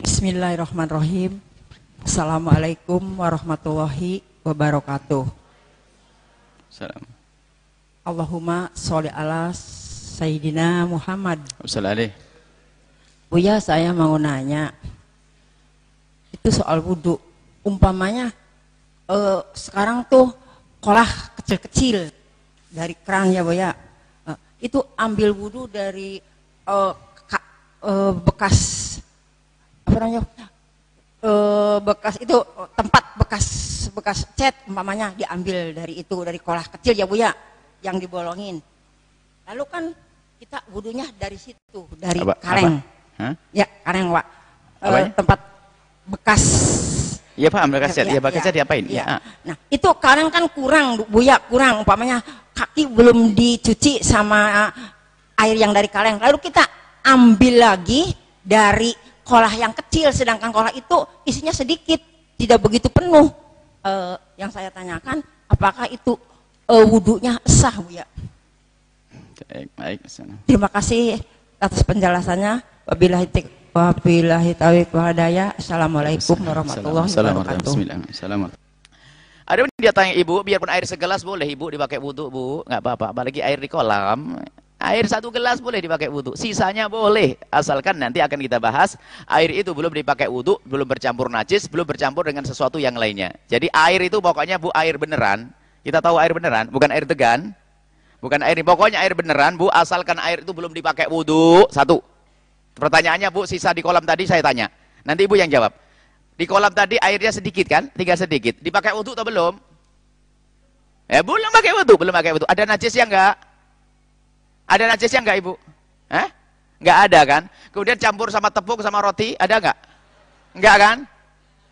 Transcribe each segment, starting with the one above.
Bismillahirrahmanirrahim. Assalamualaikum warahmatullahi wabarakatuh. Salam. Allahumma sholli ala Sayyidina Muhammad. Wassalamualaikum. Buya saya mau nanya. Itu soal wudhu. Umpamanya eh, sekarang tuh kolah kecil-kecil dari keran ya Buya. Eh, itu ambil wudhu dari eh, ka- eh, bekas apa namanya? Eh, bekas itu tempat bekas bekas cat umpamanya diambil dari itu dari kolah kecil ya Bu ya yang dibolongin. Lalu kan kita wudhunya dari situ dari Apa? kaleng. Apa? Hah? Ya, kaleng Pak. Eh, Apanya? tempat bekas Iya paham, bekas cat. Ya, Iya, bekas ya, cat diapain? ya. Ah. Nah, itu kadang kan kurang, Bu ya, kurang. Umpamanya kaki belum dicuci sama air yang dari kaleng. Lalu kita ambil lagi dari kolah yang kecil, sedangkan kolah itu isinya sedikit, tidak begitu penuh. Eh, yang saya tanyakan, apakah itu eh, wudhunya sah, Bu ya? Baik, baik. Sana. Terima kasih atas penjelasannya. Wabillahi wabillahi taufiq wa hidayah. Assalamualaikum warahmatullahi wabarakatuh. Assalamualaikum. Ada pun dia tanya ibu, biarpun air segelas boleh ibu dipakai wudhu bu, nggak apa-apa. Apalagi air di kolam, air satu gelas boleh dipakai wudhu. Sisanya boleh, asalkan nanti akan kita bahas air itu belum dipakai wudhu, belum bercampur najis, belum bercampur dengan sesuatu yang lainnya. Jadi air itu pokoknya bu air beneran. Kita tahu air beneran, bukan air degan, bukan air. Pokoknya air beneran bu, asalkan air itu belum dipakai wudhu. Satu. Pertanyaannya bu, sisa di kolam tadi saya tanya. Nanti ibu yang jawab. Di kolam tadi airnya sedikit kan? Tinggal sedikit. Dipakai wudhu atau belum? Eh, belum pakai wudhu, belum pakai wudhu. Ada najisnya enggak? Ada najisnya enggak, Ibu? Hah? Enggak ada kan? Kemudian campur sama tepung sama roti, ada enggak? Enggak kan?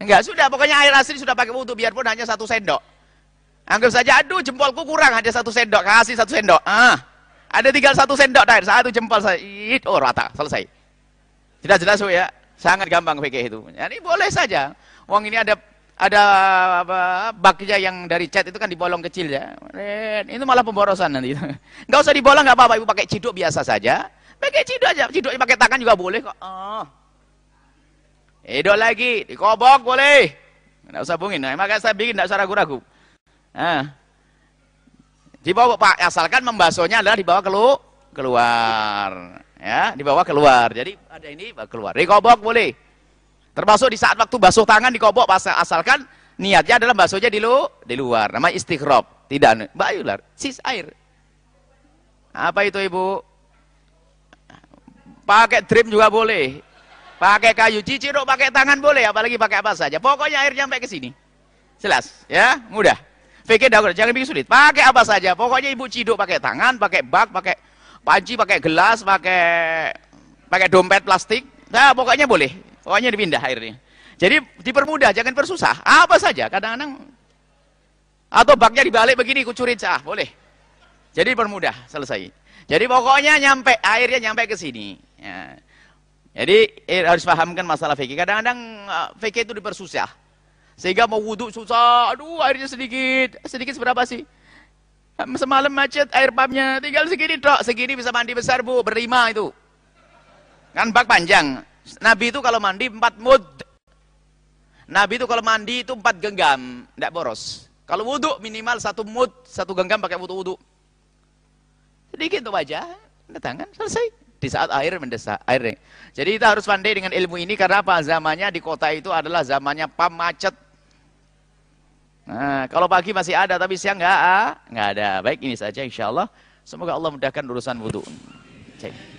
Enggak, sudah. Pokoknya air asli sudah pakai wudhu, biarpun hanya satu sendok. Anggap saja, aduh jempolku kurang, ada satu sendok. Kasih satu sendok. Ah, ada tinggal satu sendok air, satu jempol saya. It, oh rata, selesai. Tidak jelas ya? Sangat gampang fikih itu. Jadi boleh saja. Uang ini ada ada apa baknya yang dari cat itu kan dibolong kecil ya. Itu malah pemborosan nanti. Enggak usah dibolong enggak apa-apa, Ibu pakai ciduk biasa saja. Pakai ciduk aja. Ciduknya pakai tangan juga boleh kok. Oh. Hidup lagi, dikobok boleh. Enggak usah bungin. Nah, saya bikin enggak usah ragu-ragu. Nah. Dibawa Pak, asalkan membasuhnya adalah dibawa kelu keluar. Ya, dibawa keluar. Jadi ada ini keluar. Dikobok boleh. Termasuk di saat waktu basuh tangan dikobok pas- asalkan niatnya adalah basuhnya di lu di luar. Nama istikhrab. Tidak Mbak Yular, sis air. Apa itu Ibu? Pakai trim juga boleh. Pakai kayu ciciduk pakai tangan boleh, apalagi pakai apa saja. Pokoknya air sampai ke sini. Jelas, ya? Mudah. Fikir dah, jangan bikin sulit. Pakai apa saja. Pokoknya ibu ciduk pakai tangan, pakai bak, pakai panci, pakai gelas, pakai pakai dompet plastik. Nah, pokoknya boleh. Pokoknya dipindah airnya. Jadi dipermudah, jangan persusah. Apa saja, kadang-kadang atau baknya dibalik begini kucurin cah, boleh. Jadi permudah, selesai. Jadi pokoknya nyampe airnya nyampe ke sini. Ya. Jadi eh, harus pahamkan masalah fikih. Kadang-kadang uh, fikih itu dipersusah. Sehingga mau wudhu susah, aduh airnya sedikit. Sedikit seberapa sih? Semalam macet air pumpnya, tinggal segini dok. Segini bisa mandi besar bu, berlima itu. Kan bak panjang. Nabi itu kalau mandi empat mud. Nabi itu kalau mandi itu empat genggam, tidak boros. Kalau wudhu minimal satu mud, satu genggam pakai wudhu-wudhu. Sedikit tuh aja, tangan selesai. Di saat air mendesak, air. Jadi kita harus pandai dengan ilmu ini karena apa? Zamannya di kota itu adalah zamannya pam macet. Nah, kalau pagi masih ada tapi siang nggak, ah, nggak ada. Baik ini saja insya Allah. Semoga Allah mudahkan urusan wudhu. Cek.